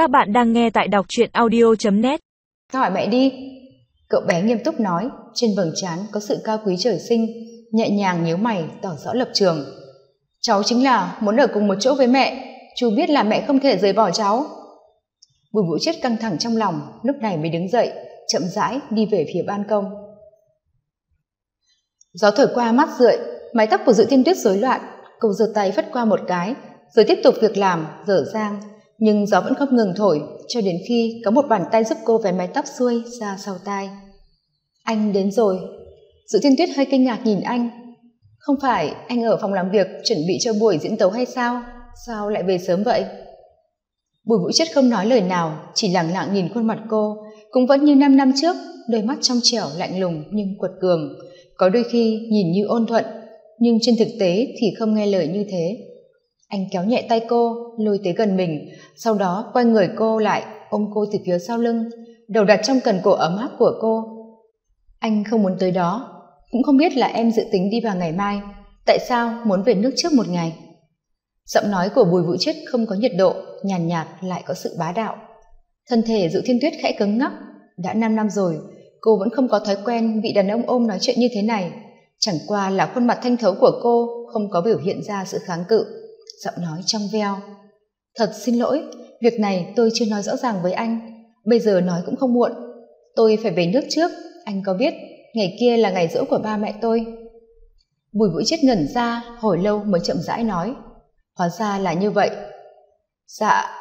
Các bạn đang nghe tại đọc truyện audio.net Hỏi mẹ đi. Cậu bé nghiêm túc nói, trên vầng trán có sự cao quý trời sinh, nhẹ nhàng nhíu mày tỏ rõ lập trường. Cháu chính là muốn ở cùng một chỗ với mẹ, chú biết là mẹ không thể rời bỏ cháu. Bùi vũ chết căng thẳng trong lòng, lúc này mới đứng dậy, chậm rãi đi về phía ban công. Gió thổi qua mắt rượi, mái tóc của dự thiên tuyết rối loạn, cậu giơ tay phất qua một cái, rồi tiếp tục việc làm, dở dang, nhưng gió vẫn không ngừng thổi, cho đến khi có một bàn tay giúp cô vén mái tóc xuôi ra sau tai. Anh đến rồi. Dự thiên tuyết hơi kinh ngạc nhìn anh. Không phải anh ở phòng làm việc chuẩn bị cho buổi diễn tấu hay sao? Sao lại về sớm vậy? Bùi vũ chất không nói lời nào, chỉ lẳng lặng nhìn khuôn mặt cô. Cũng vẫn như năm năm trước, đôi mắt trong trẻo lạnh lùng nhưng quật cường. Có đôi khi nhìn như ôn thuận, nhưng trên thực tế thì không nghe lời như thế anh kéo nhẹ tay cô lôi tới gần mình. Sau đó quay người cô lại ôm cô từ phía sau lưng. Đầu đặt trong cần cổ ấm áp của cô. Anh không muốn tới đó. Cũng không biết là em dự tính đi vào ngày mai. Tại sao muốn về nước trước một ngày? Giọng nói của bùi vũ chết không có nhiệt độ nhàn nhạt, nhạt lại có sự bá đạo. Thân thể dự thiên tuyết khẽ cứng ngắc. Đã năm năm rồi cô vẫn không có thói quen bị đàn ông ôm nói chuyện như thế này. Chẳng qua là khuôn mặt thanh thấu của cô không có biểu hiện ra sự kháng cự giọng nói trong veo. Thật xin lỗi, việc này tôi chưa nói rõ ràng với anh. Bây giờ nói cũng không muộn. Tôi phải về nước trước, anh có biết, ngày kia là ngày rỗ của ba mẹ tôi. Bùi vũ chết ngẩn ra, hồi lâu mới chậm rãi nói, hóa ra là như vậy. Dạ.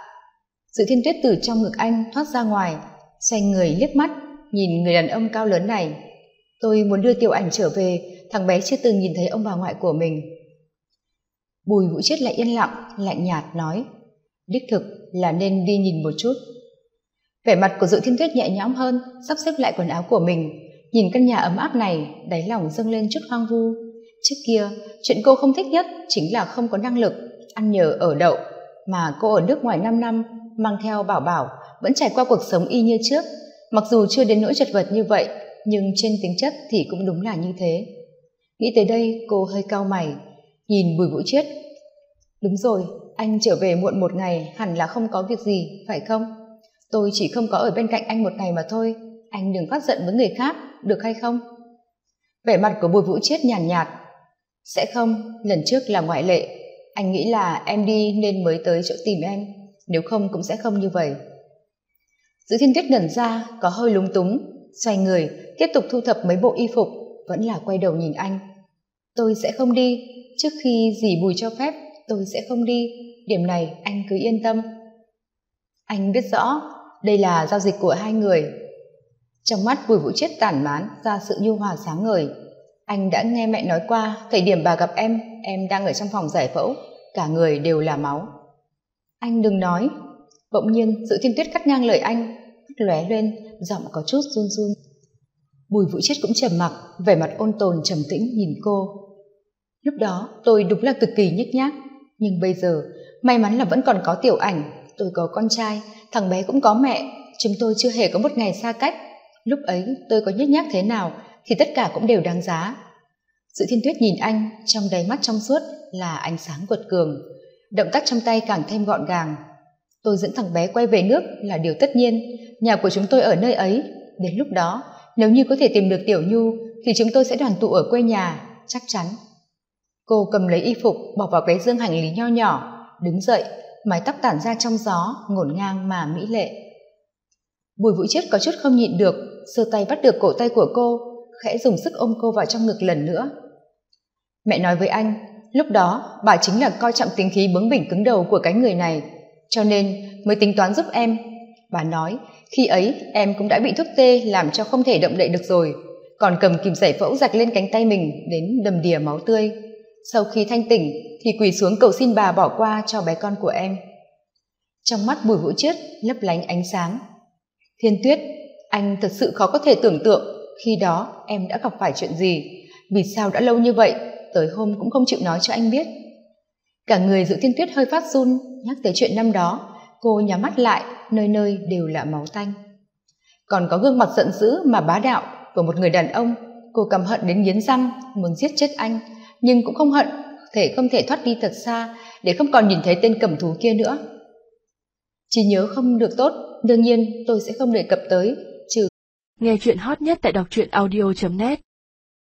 Sự thiên tuyết từ trong ngực anh thoát ra ngoài, xoay người liếc mắt, nhìn người đàn ông cao lớn này. Tôi muốn đưa tiểu ảnh trở về, thằng bé chưa từng nhìn thấy ông bà ngoại của mình bùi vũ chết lại yên lặng, lạnh nhạt nói, đích thực là nên đi nhìn một chút. Vẻ mặt của dự thiên tuyết nhẹ nhõm hơn, sắp xếp lại quần áo của mình. Nhìn căn nhà ấm áp này, đáy lòng dâng lên chút hoang vu. Trước kia, chuyện cô không thích nhất chính là không có năng lực ăn nhờ ở đậu, mà cô ở nước ngoài năm năm, mang theo bảo bảo, vẫn trải qua cuộc sống y như trước. Mặc dù chưa đến nỗi chật vật như vậy, nhưng trên tính chất thì cũng đúng là như thế. Nghĩ tới đây, cô hơi cau mày, nhìn bùi vũ chiết đúng rồi anh trở về muộn một ngày hẳn là không có việc gì phải không? Tôi chỉ không có ở bên cạnh anh một ngày mà thôi. Anh đừng phát giận với người khác được hay không? Vẻ mặt của bùi vũ chết nhàn nhạt, nhạt sẽ không lần trước là ngoại lệ. Anh nghĩ là em đi nên mới tới chỗ tìm em. Nếu không cũng sẽ không như vậy. Giữ thiên tuyết ngẩn ra có hơi lúng túng. Xoay người tiếp tục thu thập mấy bộ y phục vẫn là quay đầu nhìn anh. Tôi sẽ không đi trước khi dì bùi cho phép tôi sẽ không đi. Điểm này anh cứ yên tâm. Anh biết rõ, đây là giao dịch của hai người. Trong mắt bùi vũ chết tản mán ra sự nhu hòa sáng ngời. Anh đã nghe mẹ nói qua thời điểm bà gặp em em đang ở trong phòng giải phẫu, cả người đều là máu. Anh đừng nói. Bỗng nhiên, sự thiên tuyết cắt ngang lời anh lóe lên, giọng có chút run run. Bùi vũ chết cũng trầm mặc, vẻ mặt ôn tồn trầm tĩnh nhìn cô. Lúc đó, tôi đúng là cực kỳ nhếch nhác nhưng bây giờ, may mắn là vẫn còn có tiểu ảnh, tôi có con trai, thằng bé cũng có mẹ, chúng tôi chưa hề có một ngày xa cách. Lúc ấy tôi có nhếch nhác thế nào thì tất cả cũng đều đáng giá. Sự thiên tuyết nhìn anh trong đầy mắt trong suốt là ánh sáng quật cường, động tác trong tay càng thêm gọn gàng. Tôi dẫn thằng bé quay về nước là điều tất nhiên, nhà của chúng tôi ở nơi ấy. Đến lúc đó, nếu như có thể tìm được tiểu nhu thì chúng tôi sẽ đoàn tụ ở quê nhà, chắc chắn cô cầm lấy y phục, bỏ vào cái dương hành lý nho nhỏ, đứng dậy, mái tóc tản ra trong gió, ngổn ngang mà mỹ lệ. Bùi vũ chết có chút không nhịn được, giơ tay bắt được cổ tay của cô, khẽ dùng sức ôm cô vào trong ngực lần nữa. Mẹ nói với anh, lúc đó, bà chính là coi trọng tính khí bướng bỉnh cứng đầu của cái người này, cho nên mới tính toán giúp em. Bà nói, khi ấy, em cũng đã bị thuốc tê làm cho không thể động đậy được rồi, còn cầm kìm giải phẫu giặt lên cánh tay mình đến đầm đìa máu tươi sau khi thanh tỉnh, thì quỳ xuống cầu xin bà bỏ qua cho bé con của em. Trong mắt bùi vũ chiết lấp lánh ánh sáng. Thiên tuyết, anh thật sự khó có thể tưởng tượng khi đó em đã gặp phải chuyện gì, vì sao đã lâu như vậy, tới hôm cũng không chịu nói cho anh biết. Cả người dự thiên tuyết hơi phát run, nhắc tới chuyện năm đó, cô nhắm mắt lại, nơi nơi đều là máu tanh. Còn có gương mặt giận dữ mà bá đạo của một người đàn ông, cô căm hận đến nghiến răng, muốn giết chết anh nhưng cũng không hận, thể không thể thoát đi thật xa, để không còn nhìn thấy tên cầm thú kia nữa. Chỉ nhớ không được tốt, đương nhiên tôi sẽ không đề cập tới, trừ nghe chuyện hot nhất tại đọc truyện audio net.